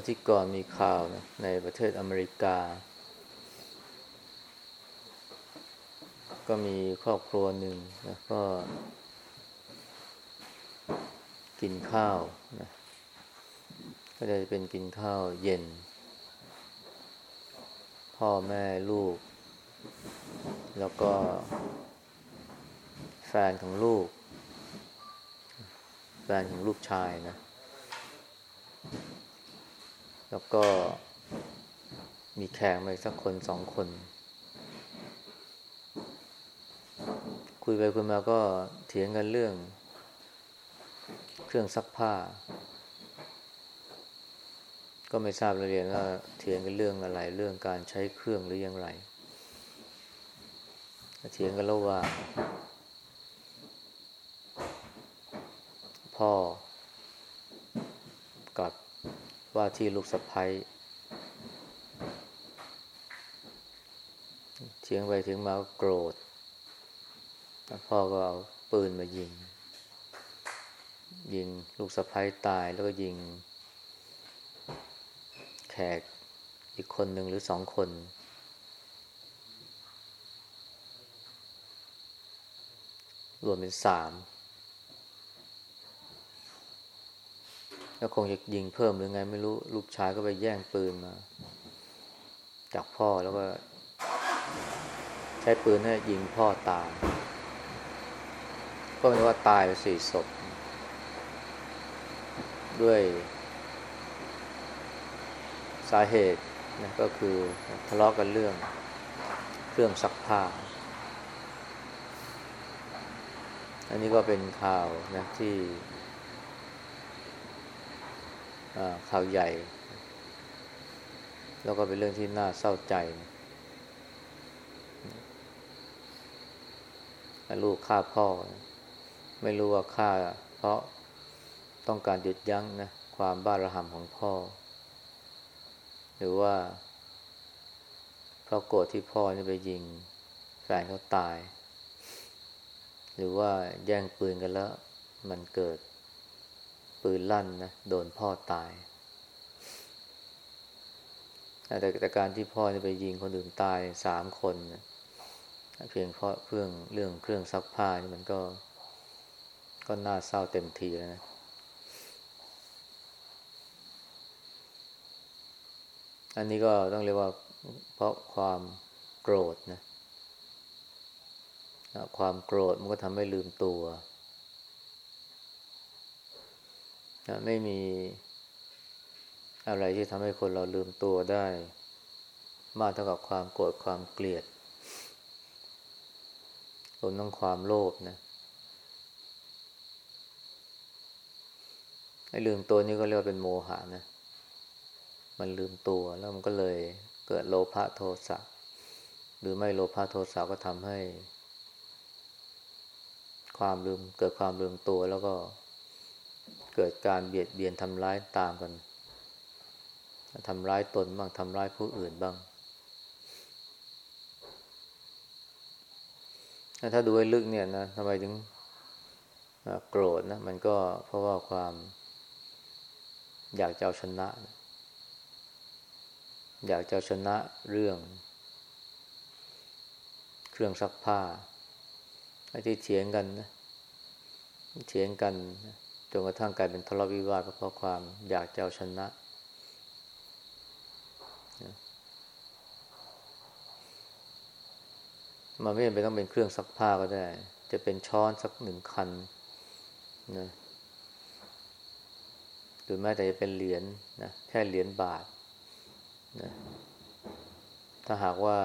ื่อที่ก่อนมีข่าวนะในประเทศอเมริกา ก็มีครอบครัวหนึ่งนะก็ กินข้าวนะก็จะเป็นกินข้าวเย็น พ่อแม่ลูก แล้วก็ แฟนของลูก แฟนของลูกชายนะ แล้วก็มีแขกมาสักคนสองคน คุยไปคุยมาก็เถียงกันเรื่อง เครื่องซักผ้า ก็ไม่ทราบรายละเอียดว่าเถียงกันเรื่องอะไร เรื่องการใช้เครื่องหรือยังไรเถียงกันแล้วว่า พ่อ ว่าที่ลูกสะพ้ยเถียงไปถึงมาก็โกรธพ่อก็เอาปืนมายิง ยิงลูกสะพ้ยตายแล้วก็ยิง แขกอีกคนหนึ่งหรือสองคน รวมเป็นสาม แล้วคงจะยิงเพิ่มหรือไง ไม่รู้ลูกชายก็ไปแย่งปืนมา จากพ่อแล้วก็ ใช้ปืนให้ยิงพ่อตาย ก็เป็นว่าตายไปสี่ศพ ด้วยสาเหตุนะก็คือทะเลาะกันเรื่องเครื่องซักผ้า อันนี้ก็เป็นข่าวนะที่ ข่าวใหญ่ แล้วก็เป็นเรื่องที่น่าเศร้าใจลูกฆ่าพ่อ ไม่รู้ว่าฆ่า เพราะต้องการหยุดยั้งนะ ความบ้าระห่ำของพ่อ หรือว่า เพราะโกรธที่พ่อนี่ไปยิงแฟนเขาตาย หรือว่าแย่งปืนกันแล้ว มันเกิด ปืนลั่นนะโดนพ่อตาย แต่แต่การที่พ่อไปยิงคนอื่นตายสามคนนะเพียงเพราะเครื่องเรื่องเครื่องซักผ้านี่มันก็ก็น่าเศร้าเต็มทีแล้วนะอันนี้ก็ต้องเรียกว่าเพราะความโกรธนะ ความโกรธมันก็ทำให้ลืมตัว ไม่มีอะไรที่ทำให้คนเราลืมตัวได้ มากเท่ากับความโกรธความเกลียดรวมทั้งความโลภนะไอ้ลืมตัวนี้ก็เรียกว่าเป็นโมหะนะ มันลืมตัวแล้วมันก็เลยเกิดโลภะโทสะ หรือไม่โลภะโทสะก็ทำให้ ความลืมเกิดความลืมตัวแล้วก็ เกิดการเบียดเบียนทำร้ายตามกันทำร้ายตนบ้างทำร้ายผู้อื่นบ้าง ถ้าดูให้ลึกเนี่ยนะทำไมถึงโกรธนะมันก็เพราะว่าความอยากจะเอาชนะ อยากจะชนะเรื่อง เครื่องซักผ้าไอ้ที่เถียงกันนะเถียงกันนะ จนกระทั่งกลายเป็นทะเลาะวิวาทเพราะความอยากจะเอาชนะ มันไม่จำเป็นต้องเป็นเครื่องซักผ้าก็ได้ จะเป็นช้อนสักหนึ่งคันนะหรือแม้แต่จะเป็นเหรียญนนะแค่เหรียญบาทนะถ้าหากว่า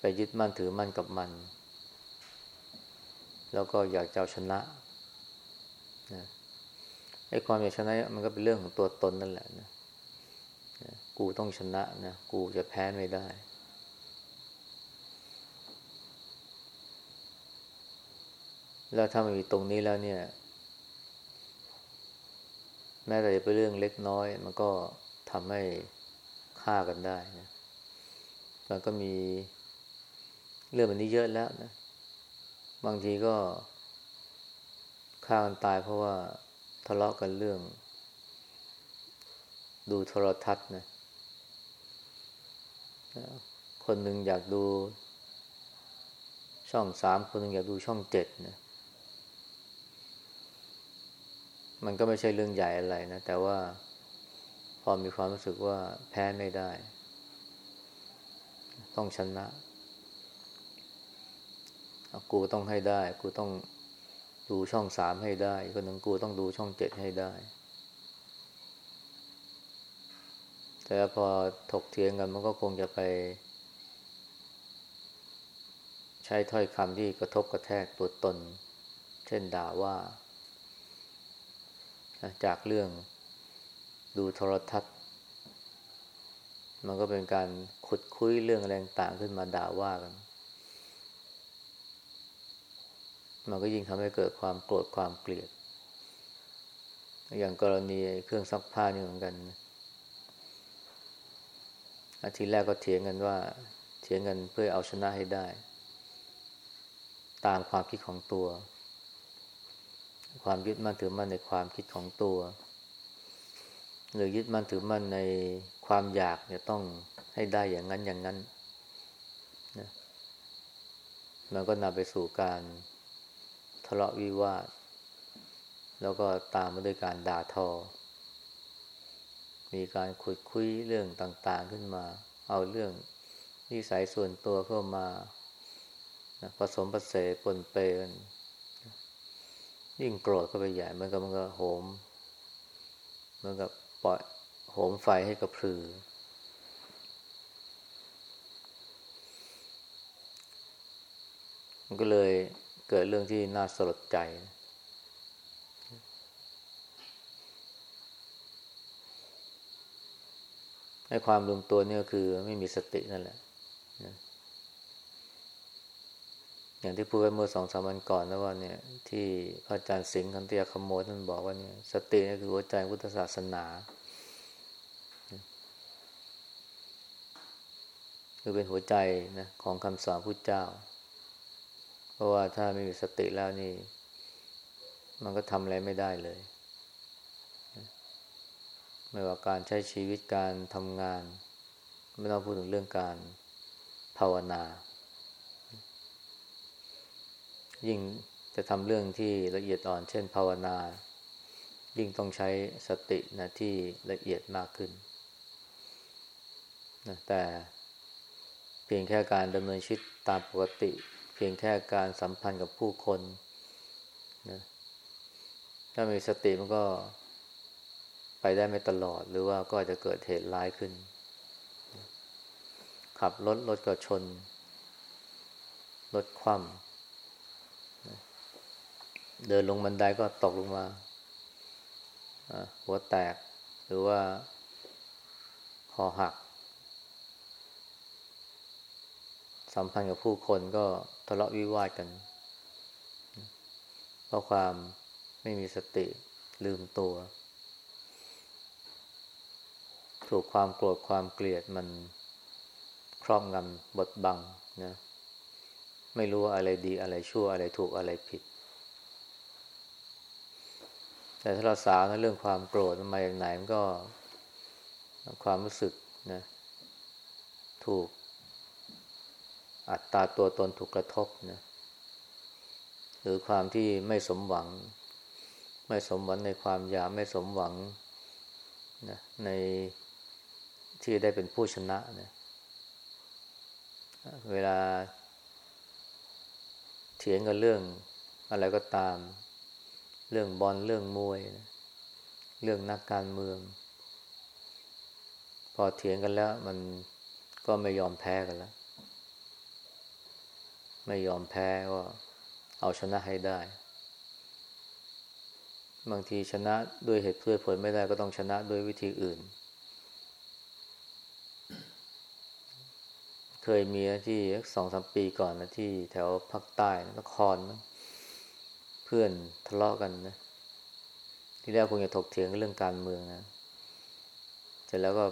ไปยึดมั่นถือมั่นกับมัน แล้วก็อยากจะเอาชนะนะไอ้ความอยากชนะมันก็เป็นเรื่องของตัวตนนั่นแหละนะนะกูต้องชนะนะกูจะแพ้ไม่ได้ แล้วถ้ามันมีตรงนี้แล้วเนี่ย แม้แต่จะเป็นเรื่องเล็กน้อย มันก็ทำให้ฆ่ากันได้นะมันก็มีเรื่องแบบนี้เยอะแล้วนะ บางทีก็ฆ่ากันตายเพราะว่าทะเลาะกันเรื่อง ดูโทรทัศน์นะคนหนึ่งอยากดูช่องสามคนหนึ่งอยากดูช่องเจ็ดนะมันก็ไม่ใช่เรื่องใหญ่อะไรนะ แต่ว่าพอมีความรู้สึกว่าแพ้ไม่ได้ ต้องชนะ กูต้องให้ได้ กูต้องดูช่องสามให้ได้คนหนึ่งกูต้องดูช่องเจ็ดให้ได้ แต่พอถกเถียงกันมันก็คงจะไป ใช้ถ้อยคำที่กระทบกระแทกตัวตน เช่นด่าว่า จากเรื่องดูโทรทัศน์ มันก็เป็นการขุดคุยเรื่องอะไรต่างขึ้นมาด่าว่ากัน มันก็ยิ่งทำให้เกิดความโกรธความเกลียด อย่างกรณีเครื่องซักผ้านี่เหมือนกันอาทิตย์แรกก็เถียงกันว่า เถียงกันเพื่อเอาชนะให้ได้ ตามความคิดของตัว ความยึดมั่นถือมั่นในความคิดของตัว หรือยึดมั่นถือมั่นในความอยากเนี่ยต้องให้ได้อย่างนั้นอย่างนั้นนะมันก็นำไปสู่การ ทะเลาะวิวาท แล้วก็ตามมาด้วยการด่าทอ มีการขุดคุยเรื่องต่าง ๆขึ้นมา เอาเรื่องนิสัยส่วนตัวเข้ามานะผสมผสมปนเปนยิ่งโกรธก็ไปใหญ่มันก็มันก็โหมมันก็ปล่อยโหมไฟให้กับพือ มันก็เลย เกิดเรื่องที่น่าสลดใจ ให้ความรวมตัวนี่ก็คือไม่มีสตินั่นแหละ อย่างที่พูดไปเมื่อสองสามวันก่อนนะว่าเนี่ย ที่พระอาจารย์สิงห์คันเตียขโมยท่านบอกว่าเนี่ยสตินี่คือหัวใจพุทธศาสนาคือเป็นหัวใจนะของคำสอนพุทธเจ้า เพราะว่าถ้าไม่มีสติแล้วนี่ มันก็ทำอะไรไม่ได้เลย ไม่ว่าการใช้ชีวิตการทำงาน ไม่ต้องพูดถึงเรื่องการภาวนา ยิ่งจะทำเรื่องที่ละเอียดอ่อน เช่น ภาวนา ยิ่งต้องใช้สตินะที่ละเอียดมากขึ้นนะแต่เพียงแค่การดำเนินชีวิตตามปกติ พียงแค่การสัมพันธ์กับผู้คนนะถ้ามีสติมันก็ไปได้ไม่ตลอดหรือว่าก็อาจจะเกิดเหตุร้ายขึ้น ขับรถรถก็ชน รถคว่ำเดินลงบันไดก็ตกลงมา หัวแตกหรือว่าคอหัก สัมพันธ์กับผู้คนก็ทะเลาะวิวาทกัน เพราะความไม่มีสติลืมตัว ถูกความโกรธความเกลียดมันครอบงำบดบังนะไม่รู้ว่าอะไรดีอะไรชั่วอะไรถูกอะไรผิด แต่ถ้าเราสาวนะเรื่องความโกรธมันมาอย่างไหนมันก็ความรู้สึกนะถูก อัตตาตัวตนถูกกระทบนะหรือความที่ไม่สมหวัง ไม่สมหวังในความอยากไม่สมหวังนะในที่ได้เป็นผู้ชนะนะเวลาเถียงกันเรื่องอะไรก็ตาม เรื่องบอลเรื่องมวยนะเรื่องนักการเมือง พอเถียงกันแล้ว มันก็ไม่ยอมแพ้กันแล้ว ไม่ยอมแพ้ก็เอาชนะให้ได้ บางทีชนะด้วยเหตุเพื่อผลไม่ได้ก็ต้องชนะด้วยวิธีอื่น เคยมีที่สองสามปีก่อนนะที่แถวภาคใต้นครนะเพื่อนทะเลาะกันนะ ที่แรกคงจะถกเถียงเรื่องการเมืองนะเสร็จแล้วก็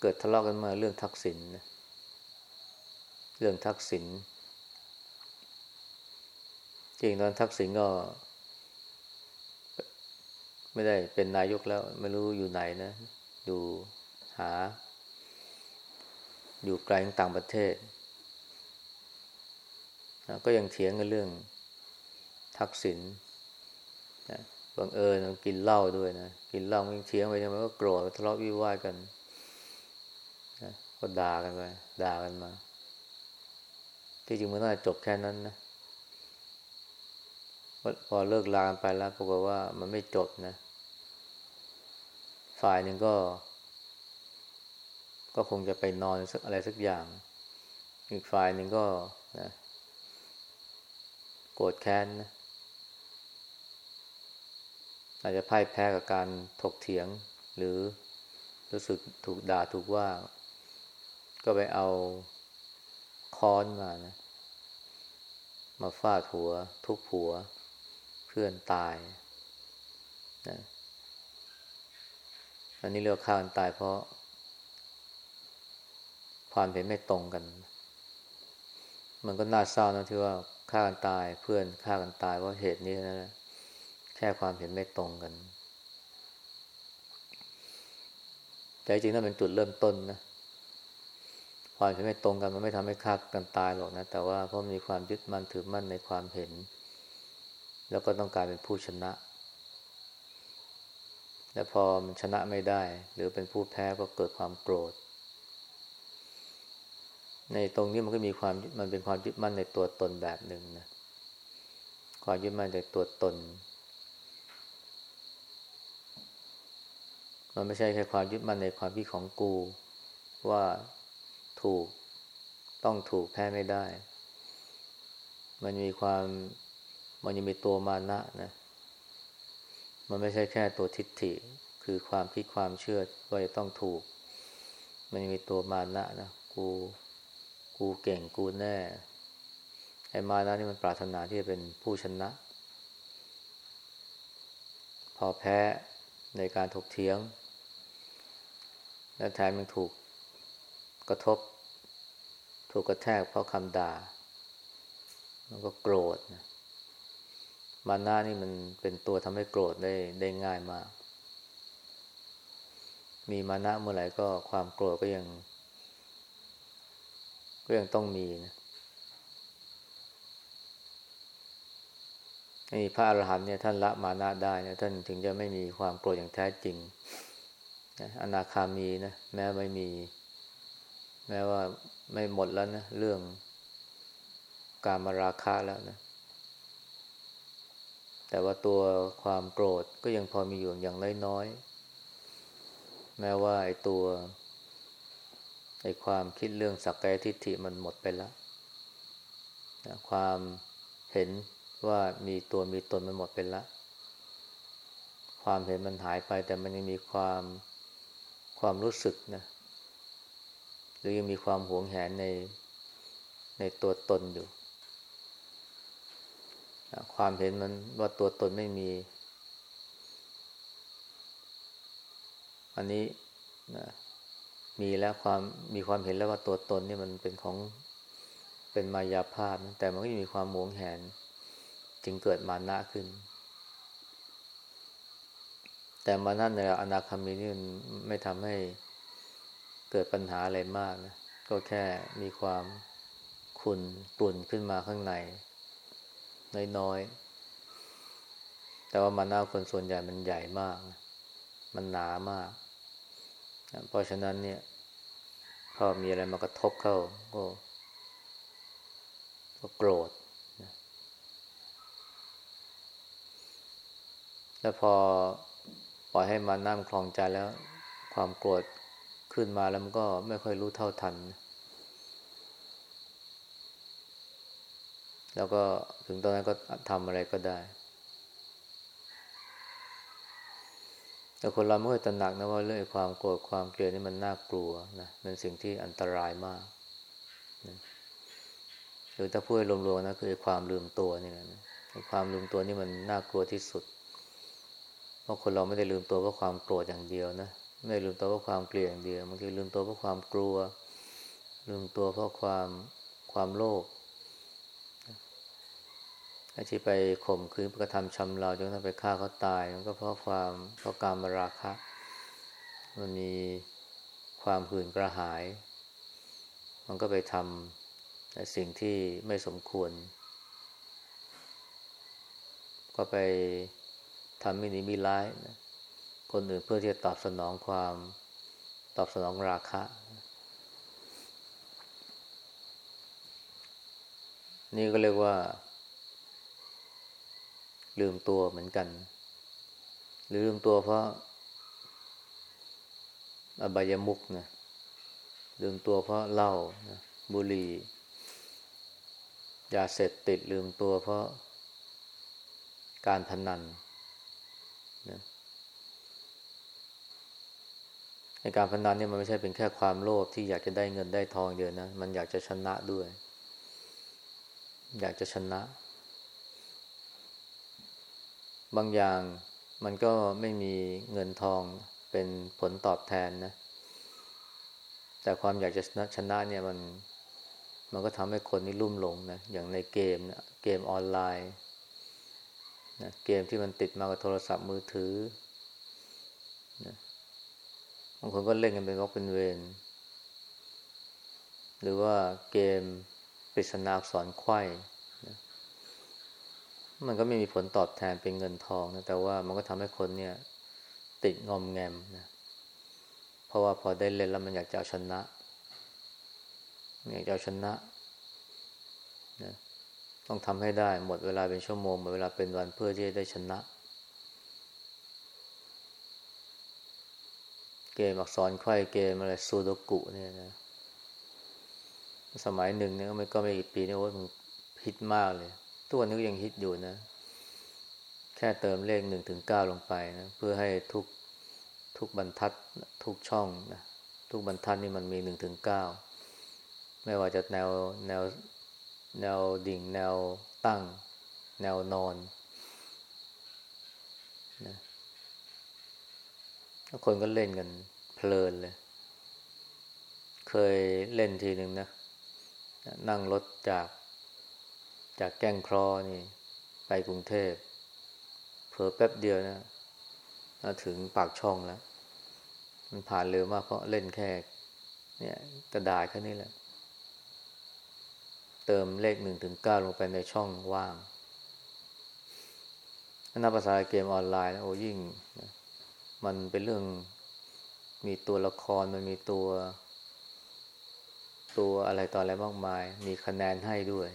เกิดทะเลาะกันมาเรื่องทักษิณนะ เรื่องทักษิณจริงตอนทักษิณก็ ไม่ได้เป็นนายกแล้ว ไม่รู้อยู่ไหนนะ อยู่หา อยู่ไกลต่างประเทศนะก็ยังเถียงกันเรื่องทักษิณนะบังเอิญกินเหล้าด้วยนะ กินเหล้ามันเถียงไปทำไมก็โกรธทะเลาะวิวาทกันนะก็ด่ากันไปด่ากันมา ที่จริงมันน่าจะจบแค่นั้นนะพอเลิกลาไปแล้วปรากฏว่ามันไม่จบนะ ฝ่ายหนึ่งก็ ก็คงจะไปนอนสักอะไรสักอย่าง อีกฝ่ายหนึ่งก็นะโกรธแค้นนะอาจจะพ่ายแพ้กับการถกเถียง หรือรู้สึกถูกด่าถูกว่า ก็ไปเอา ค้อนมานะ มาฟาดหัว ทุบหัว เพื่อนตายนะอันนี้เรียกฆ่ากันตายเพราะ ความเห็นไม่ตรงกัน มันก็น่าเศร้านะที่ว่าฆ่ากันตายเพื่อนฆ่ากันตายเพราะเหตุนี้นะ แค่ความเห็นไม่ตรงกัน แต่จริงนั่นเป็นจุดเริ่มต้นนะ ความเห็นไม่ตรงกันมันไม่ทำให้ฆ่ากันตายหรอกนะ แต่ว่าเพราะมีความยึดมั่นถือมั่นในความเห็น แล้วก็ต้องการเป็นผู้ชนะ และพอมันชนะไม่ได้ หรือเป็นผู้แพ้ก็เกิดความโกรธ ในตรงนี้มันก็มีความมันเป็นความยึดมั่นในตัวตนแบบหนึ่งนะความยึดมั่นในตัวตนมันไม่ใช่แค่ความยึดมั่นในความคิดของกู ว่า ถูก ต้องถูกแพ้ไม่ได้ มันมีความมันยังมีตัวมานะนะ มันไม่ใช่แค่ตัวทิฏฐิ คือความคิดความเชื่อว่าจะต้องถูก มันยังมีตัวมานะนะกูกูเก่งกูแน่ไอ้มานะนี่มันปรารถนาที่จะเป็นผู้ชนะ พอแพ้ในการถกเถียง และแถมยังถูก กระทบ ถูกกระแทกเพราะคำด่า มันก็โกรธนะมานะนี่มันเป็นตัวทำให้โกรธได้ได้ง่ายมาก มีมานะเมื่อไหร่ก็ความโกรธก็ยัง ก็ยังต้องมีนะนี่พระอรหันต์เนี่ยท่านละมานะได้นะท่านถึงจะไม่มีความโกรธอย่างแท้จริงอนาคามีนะแม้ไม่มี แม้ว่าไม่หมดแล้วนะ เรื่องการมาราคะแล้วนะ แต่ว่าตัวความโกรธก็ยังพอมีอยู่อย่างน้อยๆแม้ว่าไอ้ตัวไอ้ความคิดเรื่องสักกายทิฏฐิมันหมดไปแล้วความเห็นว่ามีตัวมีตนมันหมดไปแล้วความเห็นมันหายไปแต่มันยังมีความความรู้สึกนะ หรือยังมีความหวงแหนในในตัวตนอยู่ ความเห็นมันว่าตัวตนไม่มี อันนี้นะมีแล้วความมีความเห็นแล้วว่าตัวตนนี่มันเป็นของเป็นมายาภาพ แต่มันก็ยังมีความหวงแหน จึงเกิดมานะขึ้น แต่มานะในอนาคามีนี่มันไม่ทำให้ เกิดปัญหาอะไรมากนะก็แค่มีความขุ่นตุ่นขึ้นมาข้างใน น้อยๆ แต่ว่ามานะคนส่วนใหญ่มันใหญ่มาก มันหนามาก เพราะฉะนั้นเนี่ยพอมีอะไรมากระทบเข้าก็ก็โกรธ แล้วพอปล่อยให้มันน้ำคลองใจแล้ว ความโกรธ ขึ้นมาแล้วมันก็ไม่ค่อยรู้เท่าทัน แล้วก็ถึงตอนนั้นก็ทำอะไรก็ได้ แต่คนเราไม่เคยตระหนักนะว่าเรื่องความโกรธความเกลียดนี่มันน่ากลัวนะเป็นสิ่งที่อันตรายมากนะหรือถ้าพูดรวมๆนะคือความลืมตัวนี่นะความลืมตัวนี่มันน่ากลัวที่สุด เพราะคนเราไม่ได้ลืมตัวเพราะความโกรธอย่างเดียวนะ ไม่ลืมตัวเพราะความเกลียดอย่างเดียวบางทีลืมตัวเพราะความกลัว ลืมตัวเพราะความความโลภไที่ไปข่มขืนกระทำชำเราจนทำไปฆ่าเขาตาย มันก็เพราะความเพราะการมาราคะ มันมีความหื่นกระหาย มันก็ไปทำสิ่งที่ไม่สมควร ก็ไปทำไม่ดีมีร้ายนะ คนอื่นเพื่อที่จะตอบสนองความตอบสนองราคะ นี่ก็เรียกว่า ลืมตัวเหมือนกัน หรือลืมตัวเพราะ อบายมุกนะลืมตัวเพราะเหล้านะบุหรี่ยาเสพติดลืมตัวเพราะการพนันนะ ในการพนันเนี่ยมันไม่ใช่เป็นแค่ความโลภที่อยากจะได้เงินได้ทองเดียวนะ มันอยากจะชนะด้วย อยากจะชนะ บางอย่างมันก็ไม่มีเงินทองเป็นผลตอบแทนนะ แต่ความอยากจะชนะชนะเนี่ยมันมันก็ทำให้คนนี่ลุ่มหลงนะ อย่างในเกมนะเกมออนไลน์นะเกมที่มันติดมากับโทรศัพท์มือถือนะ บางคนก็เล่นกันเป็นวอกเป็นเวรหรือว่าเกมปริศนาอักษรไข่นะมันก็ไม่มีผลตอบแทนเป็นเงินทองนะแต่ว่ามันก็ทำให้คนเนี่ย ติดงอมแงมนะเพราะว่าพอได้เล่นแล้วมันอยากจะเอาชนะอยากจะเอาชนะนะต้องทำให้ได้หมดเวลาเป็นชั่วโมงหมดเวลาเป็นวันเพื่อที่จะได้ชนะ เกมอักษรไข่เกมอะไรซูโดกุเนี่ยนะ สมัยหนึ่งเนี่ยไม่ก็ไม่กี่ปีนี่โอ้ยมันฮิตมากเลย ทุกวันนี้ก็ยังฮิตอยู่นะ แค่เติมเลขหนึ่งถึงเก้าลงไปนะ เพื่อให้ทุกทุกบรรทัดทุกช่องนะทุกบรรทัดนี่มันมีหนึ่งถึงเก้าไม่ว่าจะแนวแนวแนวดิ่งแนวตั้ง แนวนอนนะ คนก็เล่นกันเพลินเลย เคยเล่นทีหนึ่งนะ นั่งรถจากจากแก้งครอนี่ ไปกรุงเทพเผลอแป๊บเดียวนะถึงปากช่องแล้ว มันผ่านเร็วมากเพราะเล่นแค่เนี่ยกระดาษแค่นี้แหละ เติมเลขหนึ่งถึงเก้าลงไปในช่องว่างนับภาษาเกมออนไลน์นะโอ้ยิ่ง มันเป็นเรื่องมีตัวละครมันมีตัว ตัวอะไรต่ออะไรมากมาย มีคะแนนให้ด้วย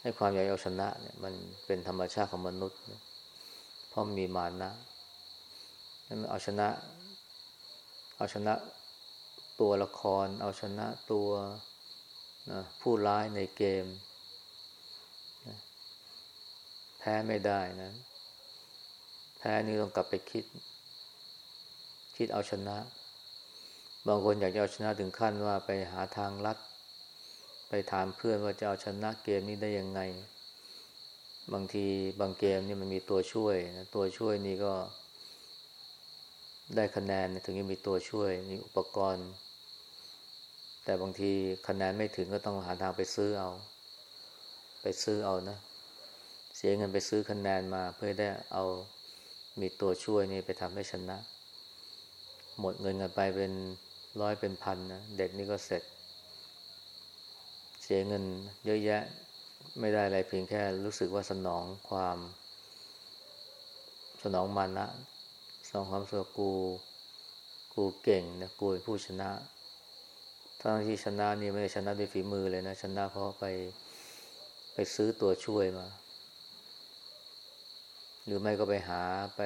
ให้ความอยากเอาชนะเนี่ยมันเป็นธรรมชาติของมนุษย์เพราะมีมานะเอาชนะ เอาชนะตัวละคร เอาชนะตัวนะผู้ร้ายในเกมนะแพ้ไม่ได้นะ แพ้นี่ต้องกลับไปคิด คิดเอาชนะ บางคนอยากจะเอาชนะถึงขั้นว่าไปหาทางลัด ไปถามเพื่อนว่าจะเอาชนะเกมนี้ได้ยังไง บางทีบางเกมนี่มันมีตัวช่วยนะตัวช่วยนี่ก็ได้คะแนนถึงจะมีตัวช่วยมีอุปกรณ์ แต่บางทีคะแนนไม่ถึงก็ต้องหาทางไปซื้อเอา ไปซื้อเอานะ เสียเงินไปซื้อคะแนนมาเพื่อได้เอา มีตัวช่วยนี่ไปทำให้ชนะ หมดเงินกันไปเป็นร้อยเป็นพันนะเด็กนี่ก็เสร็จ เสียเงินเยอะแยะไม่ได้อะไรเพียงแค่รู้สึกว่าสนองความ สนองมานะสนองความสุขกู กูเก่งนะกูเป็นผู้ชนะทั้งที่ชนะนี่ไม่ได้ชนะด้วยฝีมือเลยนะ ชนะเพราะไปไปซื้อตัวช่วยมา หรือไม่ก็ไปหาไป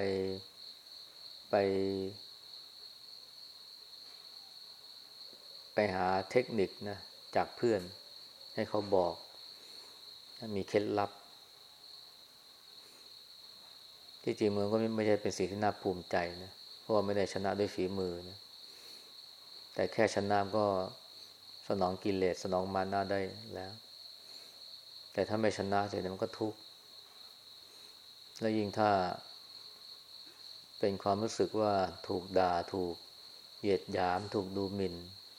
ไป ไปหาเทคนิคนะจากเพื่อนให้เขาบอก มีเคล็ดลับ ที่จริงมือก็ไม่ใช่เป็นสิ่งที่น่าภูมิใจนะเพราะว่าไม่ได้ชนะด้วยฝีมือนะแต่แค่ชนะก็สนองกิเลสสนองมานาได้แล้ว แต่ถ้าไม่ชนะเสร็จมันก็ทุกข์ แล้วยิ่งถ้า เป็นความรู้สึกว่าถูกด่าถูกเหยียดหยาม ถูกดูหมิ่น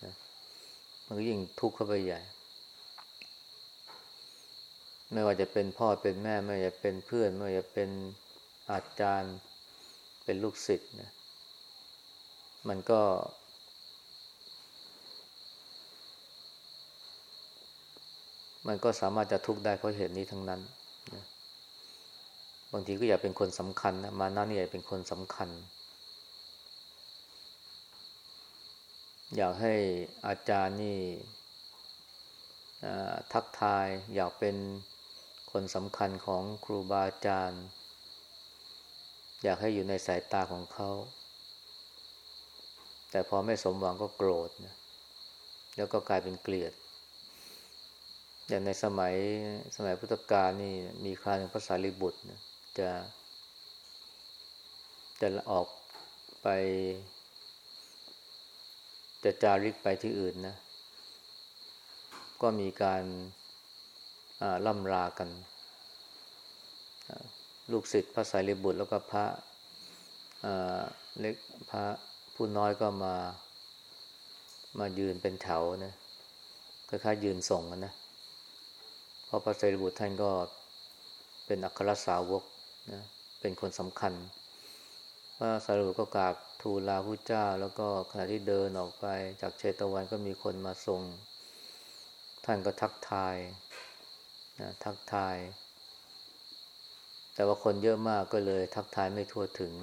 นะมันก็ยิ่งทุกข์เข้าไปใหญ่ ไม่ว่าจะเป็นพ่อเป็นแม่ ไม่ว่าจะเป็นเพื่อน ไม่ว่าจะเป็นอาจารย์เป็นลูกศิษย์นะมันก็ มันก็สามารถจะทุกข์ได้เพราะเหตุนี้ทั้งนั้นนะ บางทีก็อยากเป็นคนสำคัญนะมานะนี่อยากเป็นคนสำคัญ อยากให้อาจารย์นี่ทักทาย อยากเป็นคนสำคัญของครูบาอาจารย์ อยากให้อยู่ในสายตาของเขา แต่พอไม่สมหวังก็โกรธนะแล้วก็กลายเป็นเกลียด อย่างในสมัยสมัยพุทธกาลนี่มีคราหนึ่งภาษาลิบุตรนะ จะ จะออกไป จะจาริกไปที่อื่นนะ ก็มีการล่ำลากัน ลูกศิษย์พระสายรีบุตรแล้วก็พระเล็กพระผู้น้อยก็มามายืนเป็นแถวนะคล้ายๆยืนส่งกันนะเพราะพระสายรีบุตรท่านก็เป็นอัครสาวก นะเป็นคนสำคัญพระสารีบุตรก็กราบทูลลาพระเจ้า แล้วก็ขณะที่เดินออกไปจากเชตวันก็มีคนมาทรงท่านก็ทักทายนะทักทาย แต่ว่าคนเยอะมากก็เลยทักทายไม่ทั่วถึง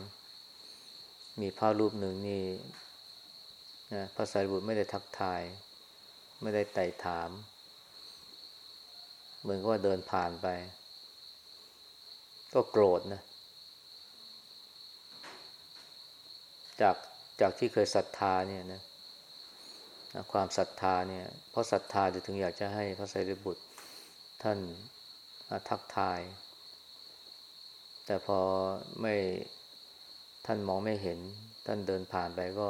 มีพระรูปหนึ่งนี่นะพระสารีบุตรไม่ได้ทักทาย ไม่ได้ไต่ถาม เหมือนกับว่าเดินผ่านไป ก็โกรธนะ จากจากที่เคยศรัทธาเนี่ยนะความศรัทธาเนี่ย เพราะศรัทธาจะถึงอยากจะให้พระสารีบุตรท่านทักทาย แต่พอไม่ท่านมองไม่เห็น ท่านเดินผ่านไปก็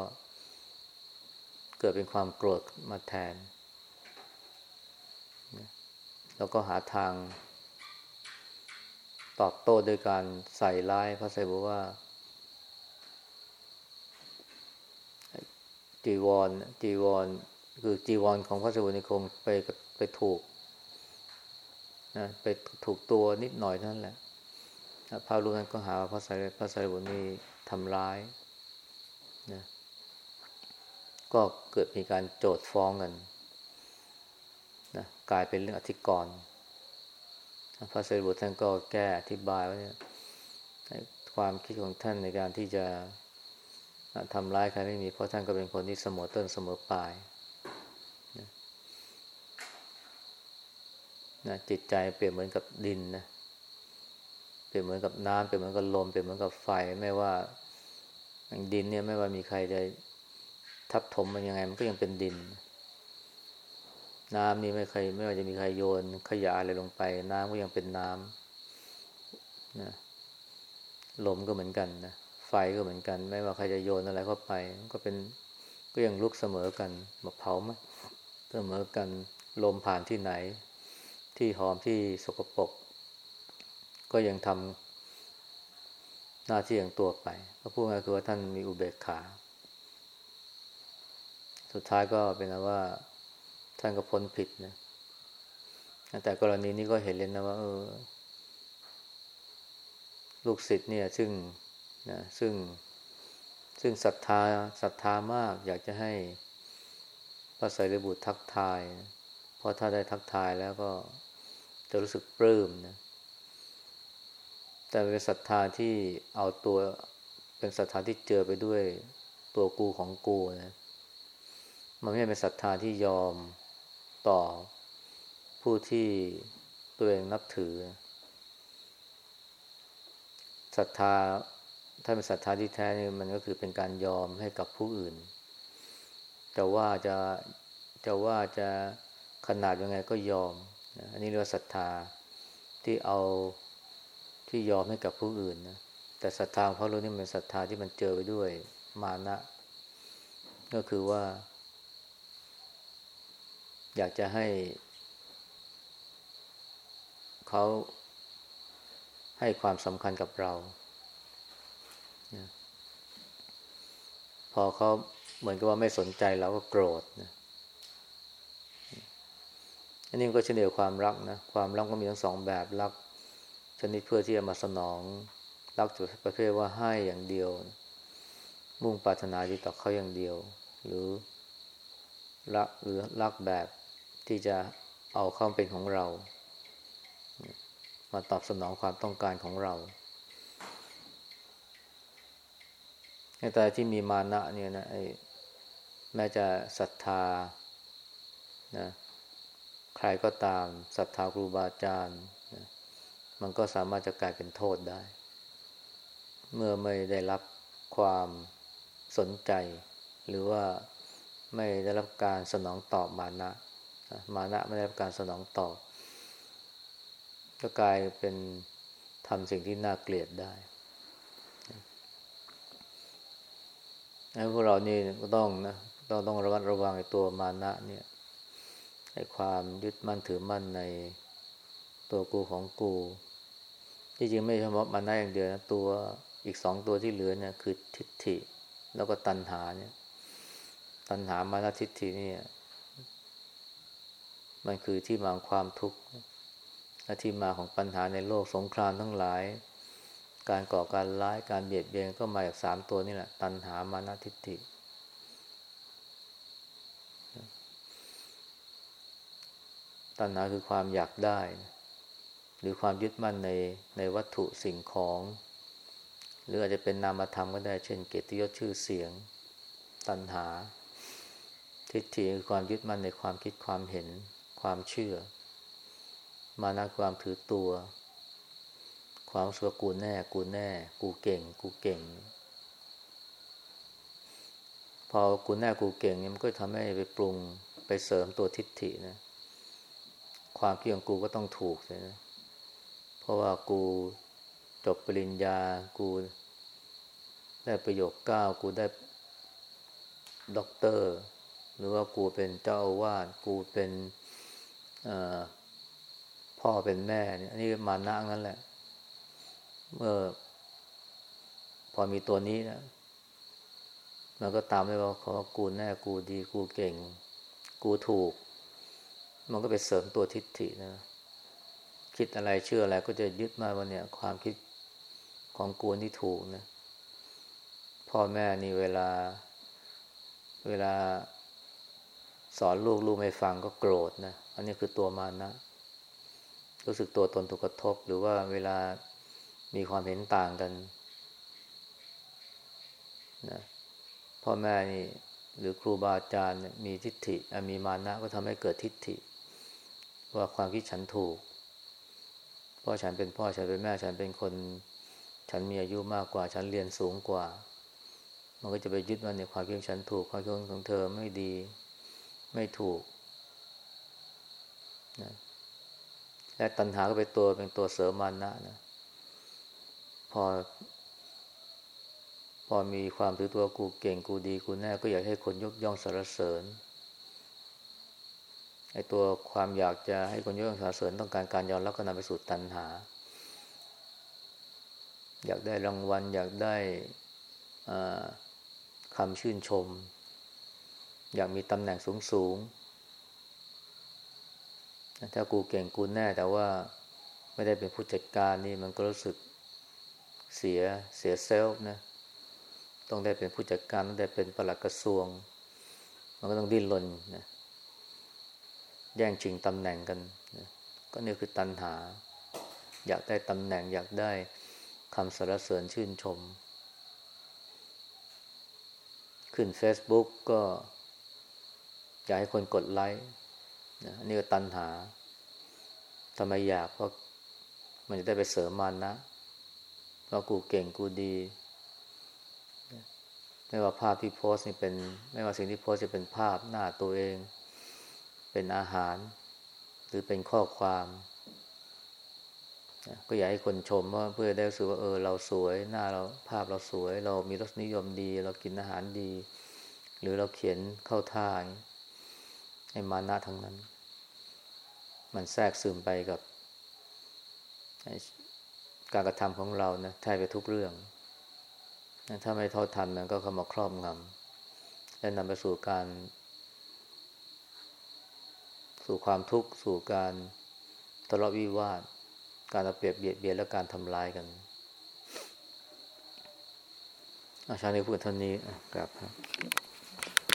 เกิดเป็นความโกรธมาแทน แล้วก็หาทาง ตอบโต้โดยการใส่ร้ายพระไตรบอกว่า จีวรจีวรคือจีวรของพระสมุนิคงไปไปถูกนะไปถูกตัวนิดหน่อยเท่านั้นแหละพระรูปนั้นก็หาว่าพระสารีพระสารีบุตรนี่ทำร้ายนะก็เกิดมีการโจดฟ้องกันนะกลายเป็นเรื่องอธิกรณ์ พระสารีบุตรท่านก็แก้อธิบายว่าเนี่ยความคิดของท่านในการที่จะทำร้ายใครไม่มีเพราะท่านก็เป็นคนที่เสมอต้นเสมอปลายนะจิตใจเปรียบเหมือนกับดินนะเปรียบเหมือนกับน้ำเปรียบเหมือนกับลมเปรียบเหมือนกับไฟไม่ว่าดินเนี่ยไม่ว่ามีใครจะทับถมมันยังไง มันก็ยังเป็นดิน น้ำนี่ไม่เคยไม่ว่าจะมีใครโยนขยะอะไรลงไป น้ำก็ยังเป็นน้ำนะลมก็เหมือนกันนะไฟก็เหมือนกัน ไม่ว่าใครจะโยนอะไรเข้าไป ก็เป็นก็ยังลุกเสมอกันมาเผาไหมเสมอกันลมผ่านที่ไหน ที่หอมที่สกปรกก็ยังทำหน้าที่อย่างตัวไปก็พูดง่ายคือว่าท่านมีอุเบกขา สุดท้ายก็เป็นว่า ท่านก็พ้นผิดนะ แต่กรณีนี้ก็เห็นเลยนะว่าเออ ลูกศิษย์เนี่ย ซึ่งนะซึ่งซึ่งศรัทธาศรัทธามาก อยากจะให้พระไตรบุตรทักทายเพราะถ้าได้ทักทายแล้วก็จะรู้สึกปลื้มนะ แต่เป็นศรัทธาที่เอาตัวเป็นศรัทธาที่เจอไปด้วยตัวกูของกูนะ มันไม่ใช่เป็นศรัทธาที่ยอม ต่อผู้ที่ตัวเองนับถือศรัทธาถ้าเป็นศรัทธาที่แท้นี่มันก็คือเป็นการยอมให้กับผู้อื่นจะว่าจะจะว่าจะขนาดยังไงก็ยอม อันนี้เรียกว่าศรัทธาที่เอาที่ยอมให้กับผู้อื่นนะแต่ศรัทธาของพระรู้นี่เป็นศรัทธาที่มันเจอไปด้วยมานะ ก็คือว่า อยากจะให้เขาให้ความสำคัญกับเรา พอเขาเหมือนกับว่าไม่สนใจเราก็โกรธนะอันนี้ก็เช่นเดียวความรักนะ ความรักก็มีทั้งสองแบบรัก ชนิดเพื่อที่จะมาสนอง รักจุดประเภทว่าให้อย่างเดียว มุ่งปรารถนาดีต่อเขาอย่างเดียว หรือรักหรือรักแบบ ที่จะเอาเข้าเป็นของเรา มาตอบสนองความต้องการของเราแต่ที่มีมานะเนี่ยนะแม้จะศรัทธานะใครก็ตามศรัทธาครูบาอาจารย์นะมันก็สามารถจะกลายเป็นโทษได้ เมื่อไม่ได้รับความสนใจ หรือว่าไม่ได้รับการสนองตอบมานะ มานะไม่ได้รับการสนองตอบก็กลายเป็นทำสิ่งที่น่าเกลียดได้ไอ้พวกเรานี่ก็ต้องนะต้องต้องระมัดระวังในตัวมานะเนี่ยในความยึดมั่นถือมั่นในตัวกูของกูที่จริงไม่เฉพาะมานะอย่างเดียวนะตัวอีกสองตัวที่เหลือเนี่ยคือทิฏฐิ แล้วก็ตัณหาเนี่ย ตัณหามานะทิฏฐินี่ มันคือที่มาของความทุกข์และที่มาของปัญหาในโลกสงครามทั้งหลาย การก่อการร้ายการเบียดเบียนก็มาจากสามตัวนี่แหละ ตัณหามานะทิฏฐิตัณหาคือความอยากได้ หรือความยึดมั่นในในวัตถุสิ่งของ หรืออาจจะเป็นนามธรรมก็ได้เช่นเกียรติยศชื่อเสียง ตัณหา ทิฏฐิคือความยึดมั่นในความคิดความเห็น ความเชื่อ มานะความถือตัว ความสุกูแน่ กูแน่ กูเก่ง กูเก่ง พอกูแน่กูเก่งเนี่ยมันก็ทำให้ไปปรุงไปเสริมตัวทิฏฐินะ ความคิดของกูก็ต้องถูกเลยนะเพราะว่ากูจบปริญญา กูได้ประโยคเก้ากูได้ด็อกเตอร์ หรือว่ากูเป็นเจ้าอาวาสกูเป็น พ่อเป็นแม่เนี่ยอันนี้มานะงั้นแหละ เมื่อ พอมีตัวนี้นะมันก็ตามได้ว่าเขากูแน่กูดี กูเก่ง กูถูก มันก็ไปเสริมตัวทิฏฐินะคิดอะไรเชื่ออะไรก็จะยึดมาว่าเนี่ย ความคิดของกูที่ถูกนะพ่อแม่นี่เวลา เวลา สอนลูกลูกไม่ฟังก็โกรธนะ อันนี้คือตัวมานะ รู้สึกตัวตนถูกกระทบ หรือว่าเวลามีความเห็นต่างกันนะพ่อแม่นี่หรือครูบาอาจารย์มีทิฏฐิมีมานะก็ทำให้เกิดทิฏฐิ ว่าความคิดฉันถูกพราะฉันเป็นพ่อฉันเป็นแม่ฉันเป็นคน ฉันมีอายุมากกว่า ฉันเรียนสูงกว่า มันก็จะไปยึดว่าเนี่ยความคิดฉันถูก ความคิดของเธอไม่ดี ไม่ถูก นะและตัณหาก็เป็นตัวเป็นตัวเสริมมานะนะพอ พอมีความถือตัวกูเก่งกูดีกูแน่ก็อยากให้คนยกย่องสรรเสริญไอตัวความอยากจะให้คนยกย่องสรรเสริญต้องการการยอมรับก็นำไปสู่ตัณหา อยากได้รางวัล อยากได้คำชื่นชม อยากมีตำแหน่งสูงสูง ถ้ากูเก่งกูแน่แต่ว่าไม่ได้เป็นผู้จัดการนี่มันก็รู้สึกเสียเสียเซลฟ์นะ ต้องได้เป็นผู้จัดการต้องได้เป็นประหลัดกระทรวง มันก็ต้องดิ้นรนนะแย่งชิงตำแหน่งกันนะก็นี่คือตัณหา อยากได้ตำแหน่งอยากได้คำสรรเสริญชื่นชม ขึ้น Facebook ก็ อยากให้คนกดไลค์ นะนี่ก็ตัณหาทำไมอยากเพราะมันจะได้ไปเสริมมันนะว่าะกูเก่งกูดี ไม่ว่าภาพที่โพสนี่เป็น ไม่ว่าสิ่งที่โพสจะเป็นภาพหน้าตัวเอง เป็นอาหาร หรือเป็นข้อความก็อยากให้คนชมว่าเพื่อได้รู้สึกว่าเออเราสวย หน้าเราภาพเราสวย เรามีรสนิยมดี เรากินอาหารดี หรือเราเขียนเข้าท่า ให้มานะทั้งนั้น มันแทรกซึมไปกับ การกระทำของเรานะแทบไปทุกเรื่อง ถ้าไม่ท่าทันมันก็เข้ามาครอบงำและนำไปสู่การ สู่ความทุกข์ สู่การทะเลาะวิวาท การเอาเปรียบเบียดเบียนและการทำร้ายกันอาชาในพูดท่านี้กลับครับ